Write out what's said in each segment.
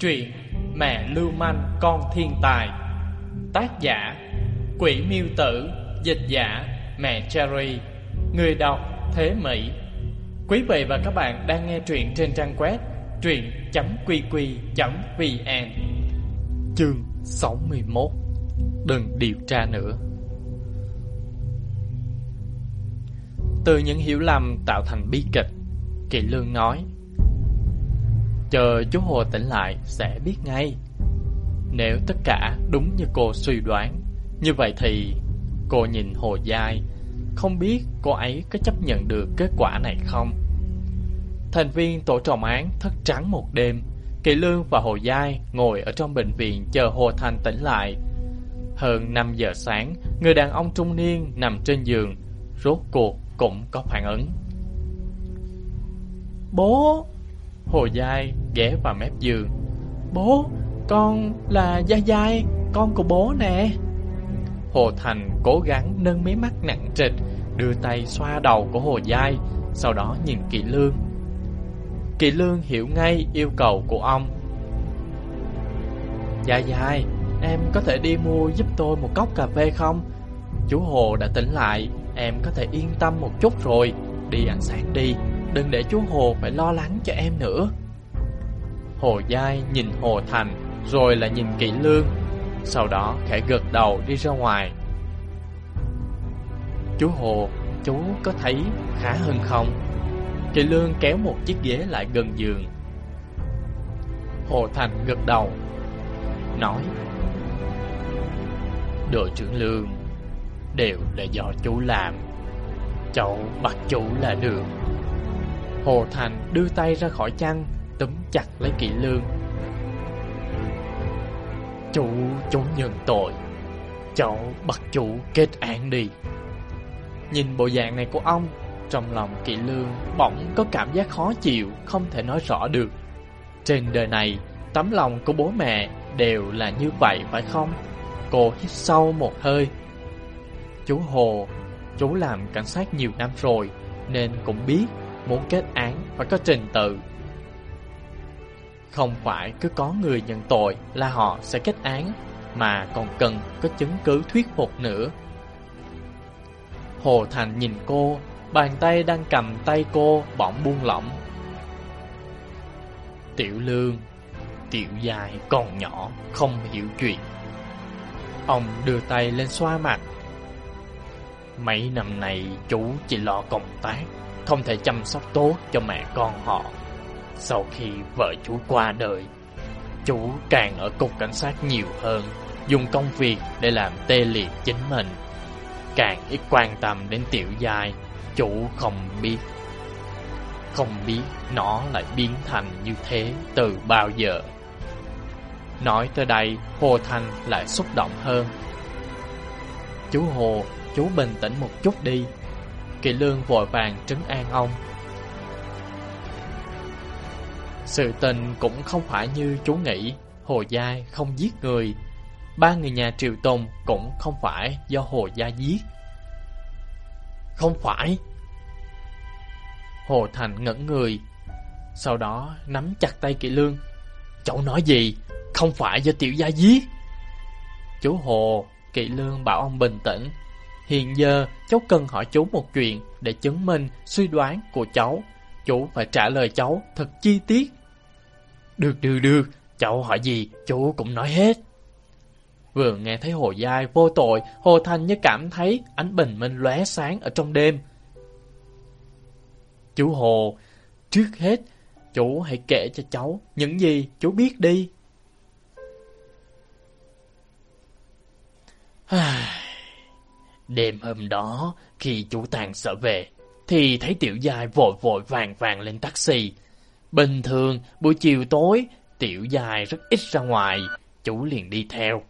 Truyện Mẹ Lưu Manh, Con Thiên Tài. Tác giả, Quỷ Miêu Tử. Dịch giả, Mẹ Cherry. Người đọc, Thế Mỹ. Quý vị và các bạn đang nghe truyện trên trang web truyện.qq.vn Chương 61 Đừng điều tra nữa. Từ những hiểu lầm tạo thành bi kịch Kỳ Lương nói Chờ chú Hồ tỉnh lại sẽ biết ngay. Nếu tất cả đúng như cô suy đoán Như vậy thì Cô nhìn Hồ Giai Không biết cô ấy có chấp nhận được kết quả này không? Thành viên tổ trọng án thức trắng một đêm Kỳ Lương và Hồ Giai ngồi ở trong bệnh viện chờ Hồ Thành tỉnh lại. Hơn 5 giờ sáng Người đàn ông trung niên nằm trên giường Rốt cuộc cũng có phản ứng. Bố! Hồ Giai ghé vào mép giường. Bố, con là gia Giai, con của bố nè. Hồ Thành cố gắng nâng mí mắt nặng trịch Đưa tay xoa đầu của Hồ Giai Sau đó nhìn Kỳ Lương. Kỳ Lương hiểu ngay yêu cầu của ông. Gia Giai, em có thể đi mua giúp tôi một cốc cà phê không? Chú Hồ đã tỉnh lại, em có thể yên tâm một chút rồi. Đi ăn sáng đi Đừng để chú Hồ phải lo lắng cho em nữa. Hồ Giai nhìn Hồ Thành, Rồi là nhìn Kỷ Lương. Sau đó, khẽ gật đầu đi ra ngoài. Chú Hồ, Chú có thấy khá hơn không? Kỷ Lương kéo một chiếc ghế lại gần giường. Hồ Thành gật đầu, Nói, Đội trưởng Lương, Đều là do chú làm. Cháu bắt chú là được. Hồ Thành đưa tay ra khỏi chăn Túm chặt lấy kỵ lương. Chủ chủ nhận tội. Cháu bắt chủ kết án đi. Nhìn bộ dạng này của ông, Trong lòng kỵ lương bỗng có cảm giác khó chịu, Không thể nói rõ được. Trên đời này, Tấm lòng của bố mẹ đều là như vậy, phải không? Cô hít sâu một hơi. Chú Hồ, Chú làm cảnh sát nhiều năm rồi, Nên cũng biết Muốn kết án phải có trình tự. Không phải cứ có người nhận tội là họ sẽ kết án, Mà còn cần có chứng cứ thuyết phục nữa. Hồ Thành nhìn cô, Bàn tay đang cầm tay cô bỗng buông lỏng. Tiểu lương, Tiểu dài còn nhỏ, Không hiểu chuyện. Ông đưa tay lên xoa mặt. Mấy năm nay, chú chỉ lo công tác, không thể chăm sóc tốt cho mẹ con họ. Sau khi vợ chú qua đời, chú càng ở cục cảnh sát nhiều hơn, dùng công việc để làm tê liệt chính mình. Càng ít quan tâm đến tiểu giai, chú không biết. Không biết nó lại biến thành như thế từ bao giờ. Nói tới đây, Hồ thanh lại xúc động hơn. Chú Hồ, chú bình tĩnh một chút đi, Kỳ Lương vội vàng trấn an ông. Sự tình cũng không phải như chú nghĩ, Hồ Giai không giết người. Ba người nhà Triều Tùng cũng không phải do Hồ Giai giết. Không phải. Hồ Thành ngẩn người, sau đó nắm chặt tay kỵ Lương. Cháu nói gì? Không phải do Tiểu Gia giết. Chú Hồ, kỵ Lương bảo ông bình tĩnh, Hiện giờ cháu cần hỏi chú một chuyện để chứng minh suy đoán của cháu. Chú phải trả lời cháu thật chi tiết. Được, được, được, cháu hỏi gì chú cũng nói hết. Vừa nghe thấy Hồ dai vô tội, Hồ Thành như cảm thấy ánh bình minh lóe sáng ở trong đêm. Chú Hồ, trước hết, chú hãy kể cho cháu những gì chú biết đi. Đêm hôm đó, khi chú Tàng sợ về, thì thấy Tiểu Giai vội vội vàng vàng lên taxi. Bình thường, buổi chiều tối, Tiểu dài rất ít ra ngoài, chú liền đi theo.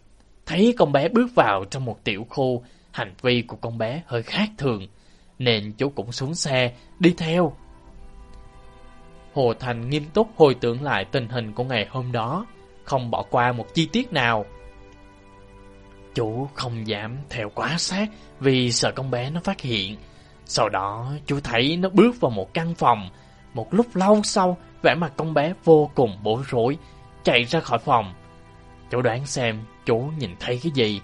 Thấy con bé bước vào trong một tiểu khu, hành vi của con bé hơi khác thường, nên chú cũng xuống xe, đi theo. Hồ Thành nghiêm túc hồi tưởng lại tình hình của ngày hôm đó, không bỏ qua một chi tiết nào. Chú không dám theo quá sát vì sợ con bé nó phát hiện. Sau đó chú thấy nó bước vào một căn phòng. Một lúc lâu sau, vẻ mặt con bé vô cùng bối rối. chạy ra khỏi phòng. Chú đoán xem chú nhìn thấy cái gì.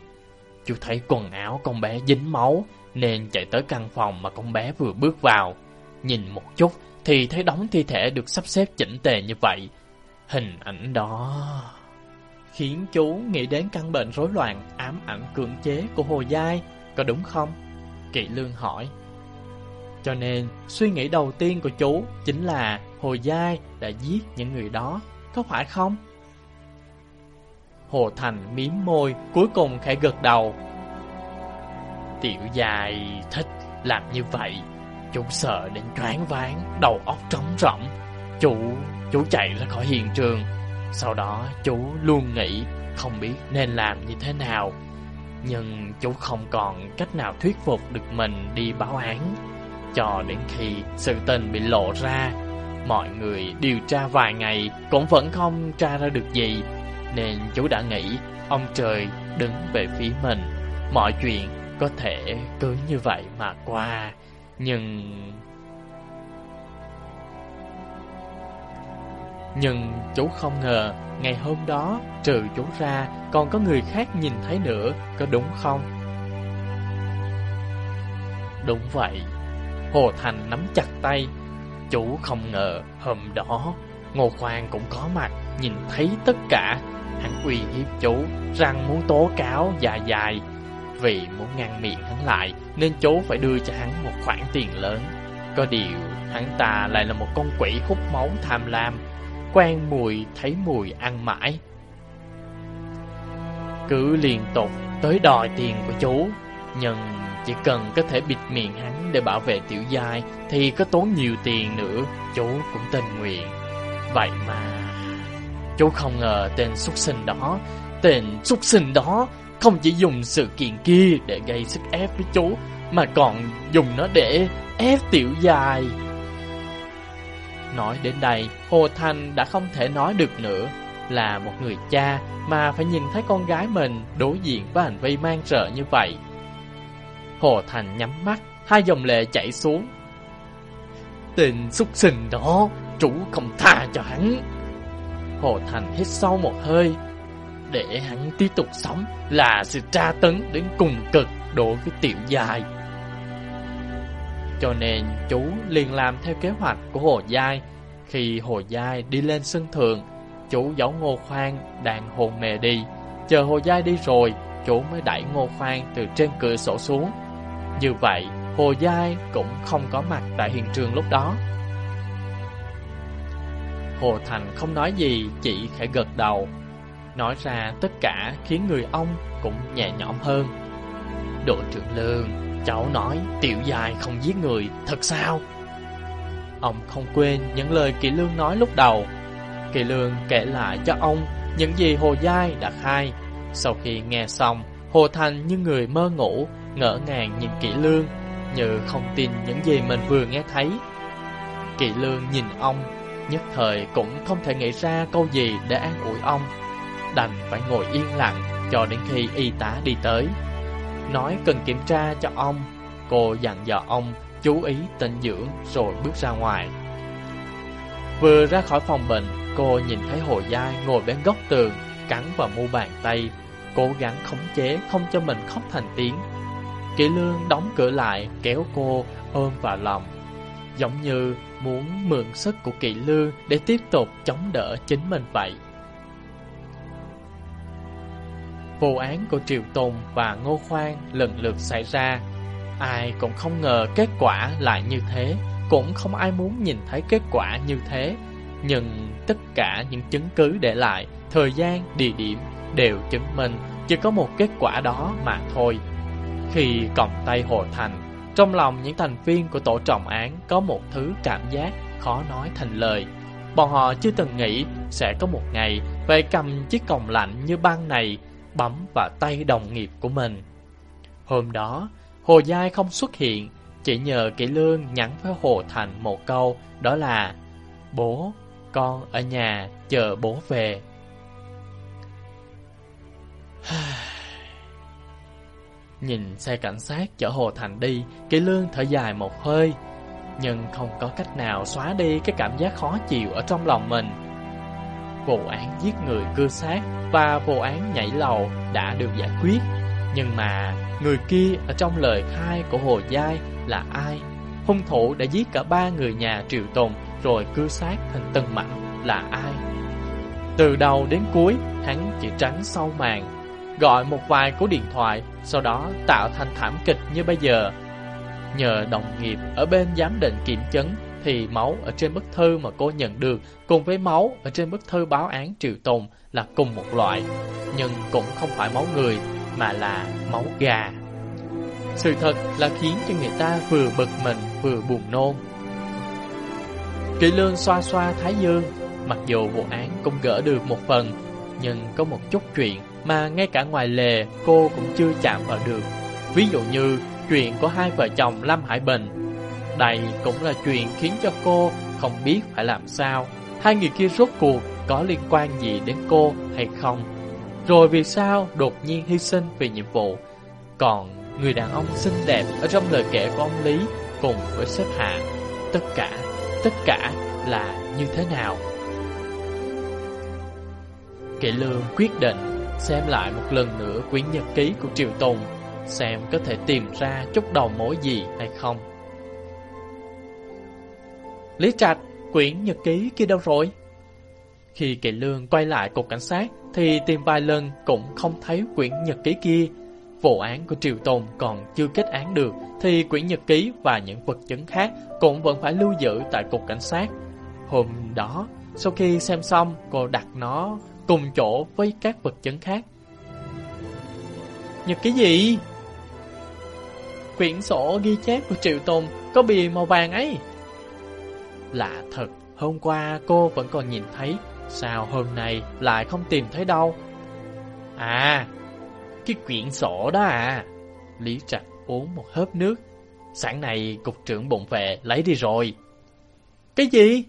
Chú thấy quần áo con bé dính máu nên chạy tới căn phòng mà con bé vừa bước vào. Nhìn một chút thì thấy đống thi thể được sắp xếp chỉnh tề như vậy. Hình ảnh đó khiến chú nghĩ đến căn bệnh rối loạn ám ảnh cưỡng chế của Hồ Giai, có đúng không? Kỵ Lương hỏi. Cho nên, suy nghĩ đầu tiên của chú chính là Hồ Giai đã giết những người đó, có phải không? Hồ Thành miếm môi, cuối cùng khẽ gật đầu. Tiểu dài thích làm như vậy, chú sợ đến choáng váng, đầu óc trống rỗng. Chú, chú chạy ra khỏi hiện trường, sau đó chú luôn nghĩ không biết nên làm như thế nào. Nhưng chú không còn cách nào thuyết phục được mình đi báo án. Cho đến khi sự tình bị lộ ra, mọi người điều tra vài ngày cũng vẫn không tra ra được gì. Nên chú đã nghĩ ông trời đứng về phía mình. Mọi chuyện có thể cứ như vậy mà qua. Nhưng... Nhưng chú không ngờ Ngày hôm đó trừ chú ra Còn có người khác nhìn thấy nữa Có đúng không Đúng vậy Hồ Thành nắm chặt tay. Chú không ngờ hôm đó Ngô Khoan cũng có mặt Nhìn thấy tất cả. Hắn uy hiếp chú Rằng muốn tố cáo dài dài. Vì muốn ngăn miệng hắn lại Nên chú phải đưa cho hắn một khoản tiền lớn. Có điều hắn ta lại là một con quỷ hút máu tham lam quen mùi thấy mùi ăn mãi. Cứ liên tục tới đòi tiền của chú, nhưng chỉ cần có thể bịt miệng hắn để bảo vệ tiểu giai thì có tốn nhiều tiền nữa, chú cũng tình nguyện. Vậy mà, chú không ngờ tên xuất sinh đó, tên xuất sinh đó không chỉ dùng sự kiện kia để gây sức ép với chú, mà còn dùng nó để ép tiểu giai. Nói đến đây, Hồ Thanh đã không thể nói được nữa. Là một người cha mà phải nhìn thấy con gái mình đối diện với hành vi mang rợ như vậy. Hồ Thành nhắm mắt, hai dòng lệ chảy xuống. Tình xúc sinh đó, chủ không tha cho hắn. Hồ Thành hít sâu một hơi. Để hắn tiếp tục sống là sự tra tấn đến cùng cực đối với tiểu dài. Cho nên chú liền làm theo kế hoạch của Hồ Giai. Khi Hồ Giai đi lên sân thượng, chú giấu Ngô Khoan đang hồn mề đi. Chờ Hồ Giai đi rồi, chú mới đẩy Ngô Khoan từ trên cửa sổ xuống. Như vậy, Hồ Giai cũng không có mặt tại hiện trường lúc đó. Hồ Thành không nói gì, chỉ khẽ gật đầu. Nói ra tất cả khiến người ông cũng nhẹ nhõm hơn. Đội trưởng Lương Cháu nói tiểu dài không giết người, thật sao? Ông không quên những lời Kỳ Lương nói lúc đầu. Kỳ Lương kể lại cho ông những gì Hồ Giai đã khai. Sau khi nghe xong, Hồ Thành như người mơ ngủ, ngỡ ngàng nhìn kỹ Lương, như không tin những gì mình vừa nghe thấy. Kỳ Lương nhìn ông, nhất thời cũng không thể nghĩ ra câu gì để an ủi ông. Đành phải ngồi yên lặng cho đến khi y tá đi tới nói cần kiểm tra cho ông. Cô dặn dò ông chú ý tịnh dưỡng rồi bước ra ngoài. Vừa ra khỏi phòng bệnh, cô nhìn thấy Hồ Giai ngồi bên góc tường, cắn vào mu bàn tay, cố gắng khống chế không cho mình khóc thành tiếng. Kỷ Lương đóng cửa lại, kéo cô ôm vào lòng, giống như muốn mượn sức của Kỷ Lương để tiếp tục chống đỡ chính mình vậy. Vụ án của Triều Tùng và Ngô Khoan lần lượt xảy ra. Ai cũng không ngờ kết quả lại như thế, cũng không ai muốn nhìn thấy kết quả như thế. Nhưng tất cả những chứng cứ để lại, thời gian, địa điểm đều chứng minh chỉ có một kết quả đó mà thôi. Khi còng tay Hồ Thành, trong lòng những thành viên của tổ trọng án có một thứ cảm giác khó nói thành lời. Bọn họ chưa từng nghĩ sẽ có một ngày phải cầm chiếc còng lạnh như băng này bấm vào tay đồng nghiệp của mình. Hôm đó, Hồ Giai không xuất hiện, chỉ nhờ Kỷ Lương nhắn với Hồ Thành một câu, đó là Bố, con ở nhà chờ bố về. Nhìn xe cảnh sát chở Hồ Thành đi, Kỳ Lương thở dài một hơi, nhưng không có cách nào xóa đi cái cảm giác khó chịu ở trong lòng mình. vụ án giết người cưa xác và vụ án nhảy lầu đã được giải quyết. Nhưng mà người kia ở trong lời khai của Hồ Giai là ai? Hung thủ đã giết cả ba người nhà Triệu Tùng rồi cưa xác thành tân mảnh là ai? Từ đầu đến cuối, hắn chỉ tránh sau màn, gọi một vài cú điện thoại, sau đó tạo thành thảm kịch như bây giờ. Nhờ đồng nghiệp ở bên giám định kiểm chứng thì máu ở trên bức thư mà cô nhận được cùng với máu ở trên bức thư báo án Triệu Tùng là cùng một loại, nhưng cũng không phải máu người mà là máu gà. Sự thật là khiến cho người ta vừa bực mình vừa buồn nôn. Kỳ lương xoa xoa thái dương, mặc dù vụ án cũng gỡ được một phần, nhưng có một chút chuyện mà ngay cả ngoài lề cô cũng chưa chạm vào được. Ví dụ như chuyện của hai vợ chồng Lâm Hải Bình. Đây cũng là chuyện khiến cho cô không biết phải làm sao. Hai người kia rốt cuộc có liên quan gì đến cô hay không? Rồi vì sao đột nhiên hy sinh vì nhiệm vụ? Còn người đàn ông xinh đẹp ở trong lời kể của ông Lý cùng với xếp hạ, tất cả, tất cả là như thế nào? Kỵ lương quyết định xem lại một lần nữa quyển nhật ký của Triệu Tùng, xem có thể tìm ra chút đầu mối gì hay không. Lý Trạch, quyển nhật ký kia đâu rồi? Khi kỳ Lương quay lại cục cảnh sát thì tìm vài lần cũng không thấy quyển nhật ký kia. Vụ án của Triều Tùng còn chưa kết án được thì quyển nhật ký và những vật chứng khác cũng vẫn phải lưu giữ tại cục cảnh sát. Hôm đó, sau khi xem xong, cô đặt nó cùng chỗ với các vật chứng khác. Nhật ký gì? Quyển sổ ghi chép của Triệu Tùng có bìa màu vàng ấy. Lạ thật, hôm qua cô vẫn còn nhìn thấy Sao hôm nay lại không tìm thấy đâu? À, cái quyển sổ đó à. Lý Trạch uống một hớp nước. Sáng nay cục trưởng bụng vệ lấy đi rồi. Cái gì?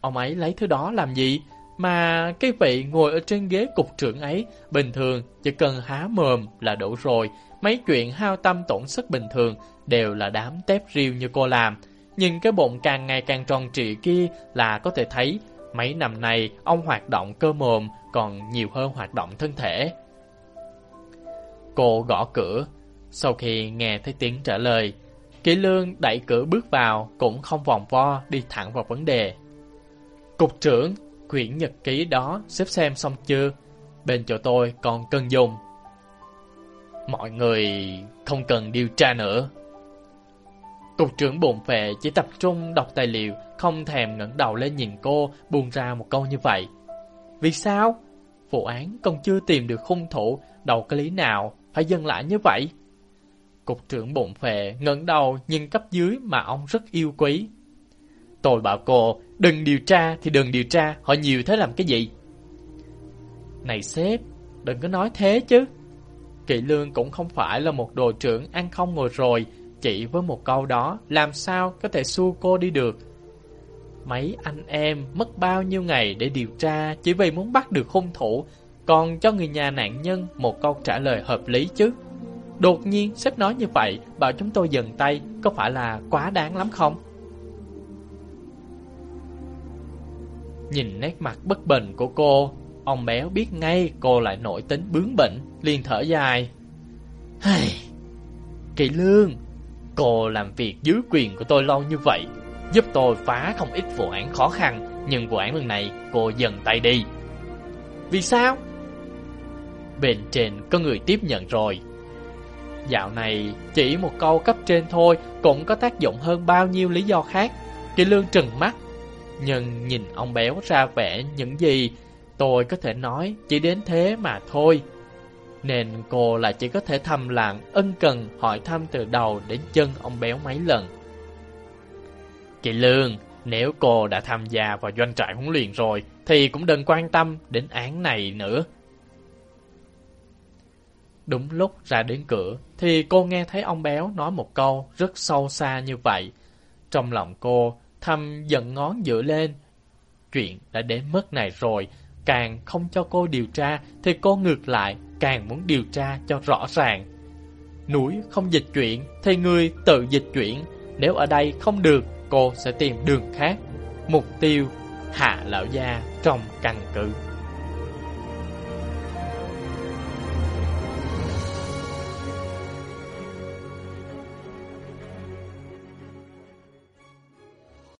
Ông ấy lấy thứ đó làm gì? Mà cái vị ngồi ở trên ghế cục trưởng ấy bình thường chỉ cần há mồm là đủ rồi. Mấy chuyện hao tâm tổn sức bình thường đều là đám tép riêu như cô làm. Nhưng cái bụng càng ngày càng tròn trịa kia là có thể thấy Mấy năm nay, ông hoạt động cơ mồm còn nhiều hơn hoạt động thân thể. Cô gõ cửa. Sau khi nghe thấy tiếng trả lời, Kỷ Lương đẩy cửa bước vào cũng không vòng vo đi thẳng vào vấn đề. Cục trưởng, quyển nhật ký đó xếp xem xong chưa? Bên chỗ tôi còn cần dùng. Mọi người không cần điều tra nữa. Cục trưởng bồn phệ chỉ tập trung đọc tài liệu, không thèm ngẩng đầu lên nhìn cô, buông ra một câu như vậy. Vì sao? Vụ án còn chưa tìm được hung thủ, đầu cái lý nào phải dừng lại như vậy. Cục trưởng bồn phệ ngẩng đầu nhìn cấp dưới mà ông rất yêu quý. Tôi bảo cô, đừng điều tra thì đừng điều tra, họ nhiều thế làm cái gì? Này sếp, đừng có nói thế chứ. Kỵ lương cũng không phải là một đồ trưởng ăn không ngồi rồi, chỉ với một câu đó, làm sao có thể xua cô đi được? Mấy anh em mất bao nhiêu ngày để điều tra chỉ vì muốn bắt được hung thủ, còn cho người nhà nạn nhân một câu trả lời hợp lý chứ. Đột nhiên sếp nói như vậy, bảo chúng tôi dừng tay, có phải là quá đáng lắm không? Nhìn nét mặt bất bình của cô, ông béo biết ngay cô lại nổi tính bướng bỉnh, liền thở dài. Hây, Kỳ lương, Cô làm việc dưới quyền của tôi lâu như vậy, giúp tôi phá không ít vụ án khó khăn, nhưng vụ án lần này cô dần tay đi. Vì sao? Bên trên có người tiếp nhận rồi. Dạo này chỉ một câu cấp trên thôi cũng có tác dụng hơn bao nhiêu lý do khác. Kỳ lương trừng mắt, nhưng nhìn ông béo ra vẻ những gì tôi có thể nói chỉ đến thế mà thôi nên cô lại chỉ có thể thầm lặng, ân cần hỏi thăm từ đầu đến chân ông béo mấy lần. Chị Lương, nếu cô đã tham gia vào doanh trại huấn luyện rồi, thì cũng đừng quan tâm đến án này nữa. Đúng lúc ra đến cửa, thì cô nghe thấy ông béo nói một câu rất sâu xa như vậy. Trong lòng cô, thầm giận ngón dựa lên. Chuyện đã đến mức này rồi, càng không cho cô điều tra, thì cô ngược lại càng muốn điều tra cho rõ ràng. Núi không dịch chuyển thì người tự dịch chuyển, nếu ở đây không được, cô sẽ tìm đường khác. Mục tiêu hạ lão gia trong căn cứ.